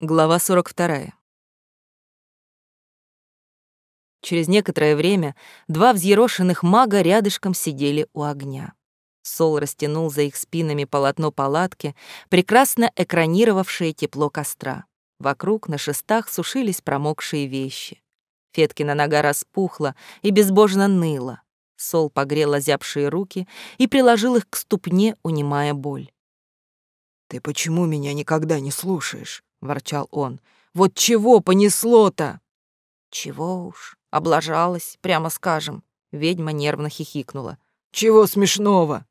Глава 42. Через некоторое время два взъерошенных мага рядышком сидели у огня. Сол растянул за их спинами полотно палатки, прекрасно экранировавшее тепло костра. Вокруг на шестах сушились промокшие вещи. Феткина нога распухла и безбожно ныла. Сол погрел озябшие руки и приложил их к ступне, унимая боль. «Ты почему меня никогда не слушаешь?» — ворчал он. «Вот чего понесло-то?» «Чего уж, облажалась, прямо скажем». Ведьма нервно хихикнула. «Чего смешного?»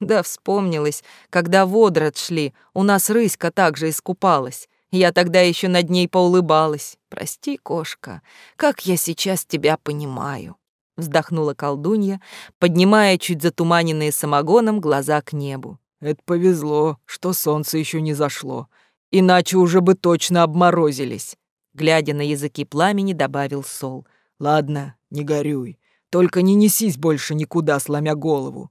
Да вспомнилось, когда водрот шли, у нас рыська также искупалась. Я тогда еще над ней поулыбалась. Прости, кошка, как я сейчас тебя понимаю. Вздохнула колдунья, поднимая чуть затуманенные самогоном глаза к небу. Это повезло, что солнце еще не зашло иначе уже бы точно обморозились. Глядя на языки пламени, добавил Сол. Ладно, не горюй, только не несись больше никуда, сломя голову.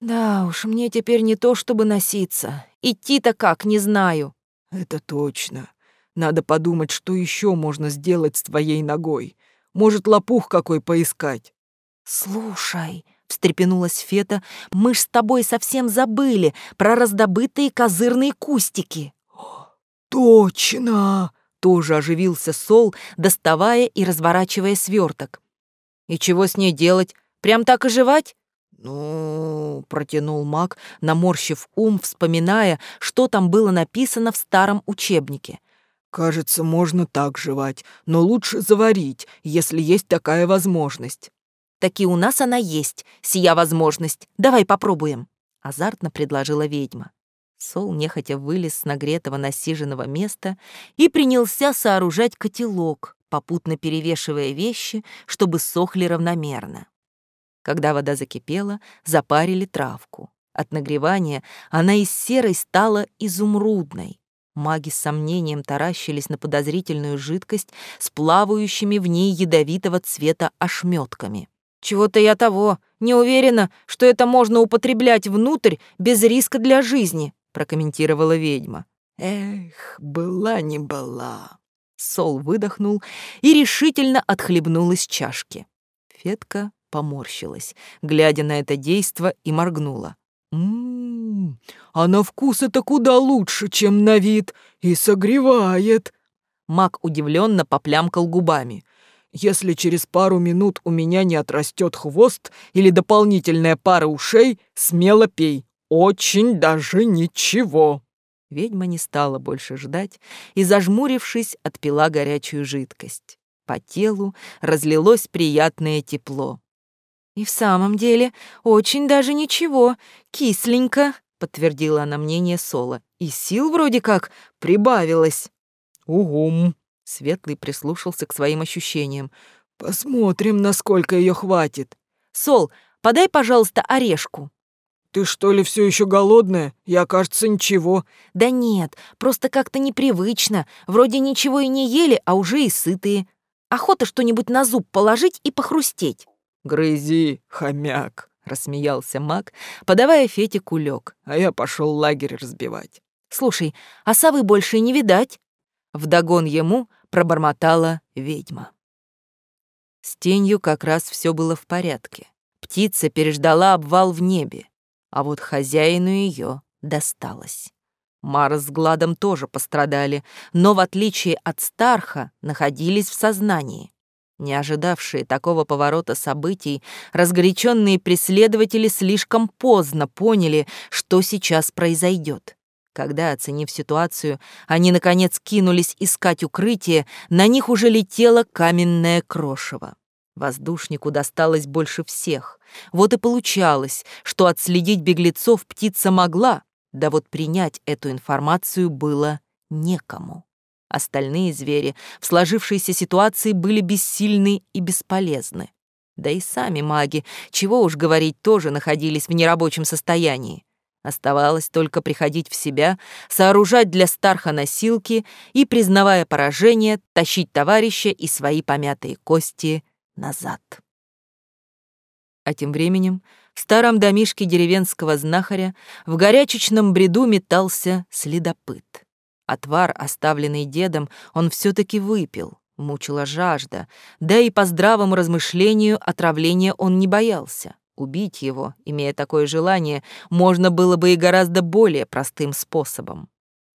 Да уж, мне теперь не то, чтобы носиться. Идти-то как, не знаю. Это точно. Надо подумать, что еще можно сделать с твоей ногой. Может, лопух какой поискать. Слушай, встрепенулась Фета, мы ж с тобой совсем забыли про раздобытые козырные кустики. «Точно!» — тоже оживился Сол, доставая и разворачивая сверток. «И чего с ней делать? Прям так оживать?» «Ну...» — протянул маг, наморщив ум, вспоминая, что там было написано в старом учебнике. «Кажется, можно так жевать, но лучше заварить, если есть такая возможность». «Таки у нас она есть, сия возможность. Давай попробуем», — азартно предложила ведьма. Сол нехотя вылез с нагретого насиженного места и принялся сооружать котелок, попутно перевешивая вещи, чтобы сохли равномерно. Когда вода закипела, запарили травку. От нагревания она из серой стала изумрудной. Маги с сомнением таращились на подозрительную жидкость с плавающими в ней ядовитого цвета ошметками. «Чего-то я того, не уверена, что это можно употреблять внутрь без риска для жизни», прокомментировала ведьма. Эх, была не была. Сол выдохнул и решительно отхлебнул из чашки. Фетка поморщилась, глядя на это действо, и моргнула. «М-м, а на вкус это куда лучше, чем на вид, и согревает». Мак удивленно поплямкал губами. «Если через пару минут у меня не отрастет хвост или дополнительная пара ушей, смело пей, очень даже ничего». Ведьма не стала больше ждать и, зажмурившись, отпила горячую жидкость. По телу разлилось приятное тепло. «И в самом деле очень даже ничего, кисленько», — подтвердила она мнение Сола. «И сил вроде как прибавилось». «Угум», — Светлый прислушался к своим ощущениям. «Посмотрим, насколько ее хватит». «Сол, подай, пожалуйста, орешку». «Ты что ли все еще голодная? Я, кажется, ничего». «Да нет, просто как-то непривычно. Вроде ничего и не ели, а уже и сытые. Охота что-нибудь на зуб положить и похрустеть». «Грызи, хомяк», — рассмеялся маг, подавая Фете кулек. «А я пошел лагерь разбивать». «Слушай, а совы больше не видать?» Вдогон ему пробормотала ведьма. С тенью как раз все было в порядке. Птица переждала обвал в небе а вот хозяину ее досталось. Мара с Гладом тоже пострадали, но, в отличие от Старха, находились в сознании. Не ожидавшие такого поворота событий, разгоряченные преследователи слишком поздно поняли, что сейчас произойдет. Когда, оценив ситуацию, они, наконец, кинулись искать укрытие, на них уже летело каменное крошево. Воздушнику досталось больше всех. Вот и получалось, что отследить беглецов птица могла, да вот принять эту информацию было некому. Остальные звери в сложившейся ситуации были бессильны и бесполезны. Да и сами маги, чего уж говорить, тоже находились в нерабочем состоянии. Оставалось только приходить в себя, сооружать для Старха носилки и, признавая поражение, тащить товарища и свои помятые кости назад. А тем временем в старом домишке деревенского знахаря в горячечном бреду метался следопыт. Отвар, оставленный дедом, он все таки выпил, мучила жажда, да и по здравому размышлению отравления он не боялся. Убить его, имея такое желание, можно было бы и гораздо более простым способом.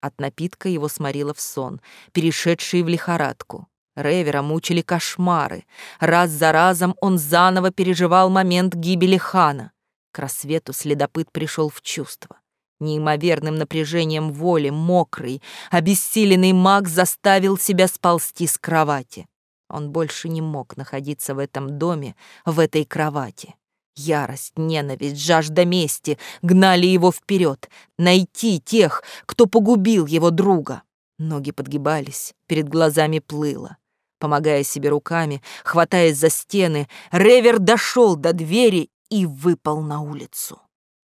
От напитка его сморило в сон, перешедший в лихорадку. Ревера мучили кошмары. Раз за разом он заново переживал момент гибели хана. К рассвету следопыт пришел в чувство. Неимоверным напряжением воли, мокрый, обессиленный маг заставил себя сползти с кровати. Он больше не мог находиться в этом доме, в этой кровати. Ярость, ненависть, жажда мести гнали его вперед, найти тех, кто погубил его друга. Ноги подгибались, перед глазами плыло. Помогая себе руками, хватаясь за стены, Ревер дошел до двери и выпал на улицу.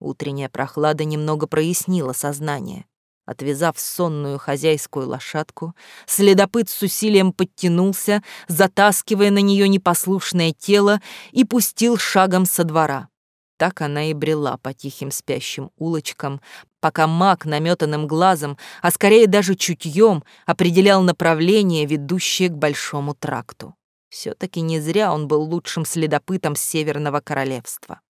Утренняя прохлада немного прояснила сознание. Отвязав сонную хозяйскую лошадку, следопыт с усилием подтянулся, затаскивая на нее непослушное тело и пустил шагом со двора. Так она и брела по тихим спящим улочкам, пока маг наметанным глазом, а скорее даже чутьем, определял направление, ведущее к Большому тракту. все таки не зря он был лучшим следопытом Северного Королевства.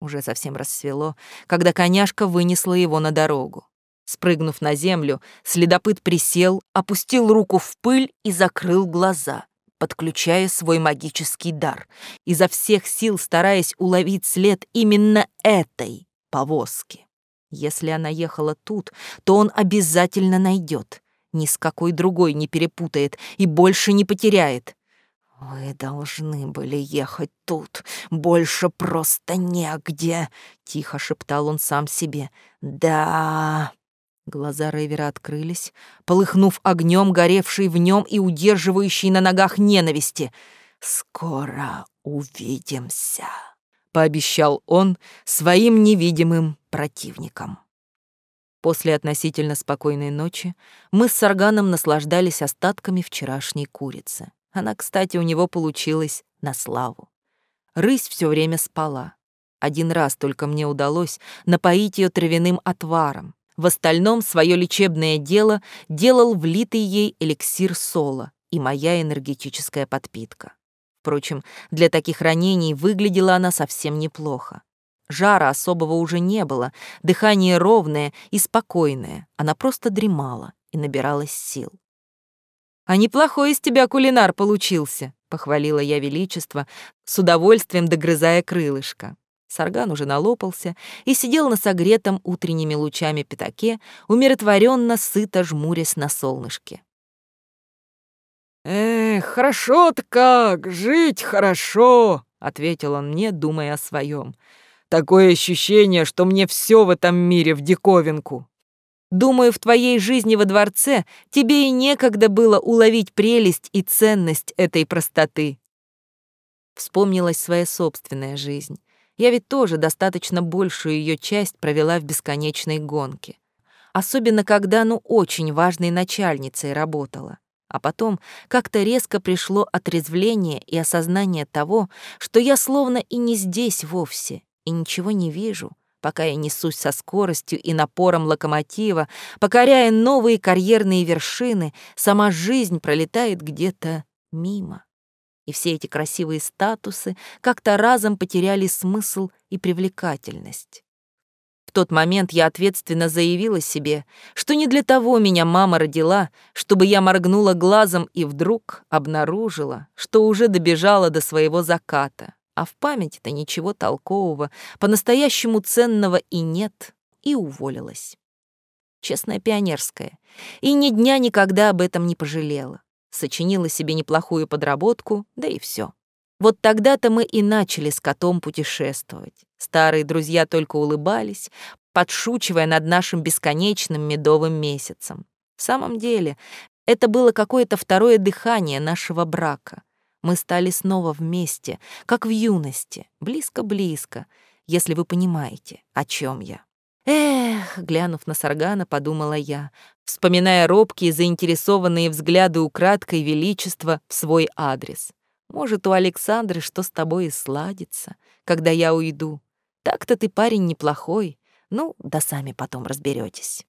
Уже совсем рассвело, когда коняшка вынесла его на дорогу. Спрыгнув на землю, следопыт присел, опустил руку в пыль и закрыл глаза, подключая свой магический дар, изо всех сил стараясь уловить след именно этой повозки. Если она ехала тут, то он обязательно найдет, ни с какой другой не перепутает и больше не потеряет. «Вы должны были ехать тут, больше просто негде», — тихо шептал он сам себе. «Да...» Глаза Рейвера открылись, полыхнув огнем, горевший в нем и удерживающий на ногах ненависти. «Скоро увидимся», — пообещал он своим невидимым противникам. После относительно спокойной ночи мы с Сарганом наслаждались остатками вчерашней курицы. Она, кстати, у него получилась на славу. Рысь все время спала. Один раз только мне удалось напоить ее травяным отваром. В остальном свое лечебное дело делал влитый ей эликсир сола и моя энергетическая подпитка. Впрочем, для таких ранений выглядела она совсем неплохо. Жара особого уже не было, дыхание ровное и спокойное, она просто дремала и набиралась сил. «А неплохой из тебя кулинар получился», — похвалила я величество, с удовольствием догрызая крылышко. Сарган уже налопался и сидел на согретом утренними лучами пятаке, умиротворенно сыто жмурясь на солнышке. «Эх, хорошо-то как, жить хорошо», — ответил он мне, думая о своем. «Такое ощущение, что мне все в этом мире в диковинку. Думаю, в твоей жизни во дворце тебе и некогда было уловить прелесть и ценность этой простоты. Вспомнилась своя собственная жизнь. Я ведь тоже достаточно большую ее часть провела в бесконечной гонке. Особенно когда, ну, очень важной начальницей работала. А потом как-то резко пришло отрезвление и осознание того, что я словно и не здесь вовсе, и ничего не вижу, пока я несусь со скоростью и напором локомотива, покоряя новые карьерные вершины, сама жизнь пролетает где-то мимо. И все эти красивые статусы как-то разом потеряли смысл и привлекательность. В тот момент я ответственно заявила себе, что не для того меня мама родила, чтобы я моргнула глазом и вдруг обнаружила, что уже добежала до своего заката, а в памяти-то ничего толкового, по-настоящему ценного и нет, и уволилась. Честная пионерская. И ни дня никогда об этом не пожалела. Сочинила себе неплохую подработку, да и все. Вот тогда-то мы и начали с котом путешествовать. Старые друзья только улыбались, подшучивая над нашим бесконечным медовым месяцем. В самом деле, это было какое-то второе дыхание нашего брака. Мы стали снова вместе, как в юности, близко-близко, если вы понимаете, о чем я. Эх, глянув на Саргана, подумала я, вспоминая робкие, заинтересованные взгляды украдкой величества в свой адрес. Может, у Александры что с тобой и сладится, когда я уйду. Так-то ты парень неплохой. Ну, да сами потом разберетесь.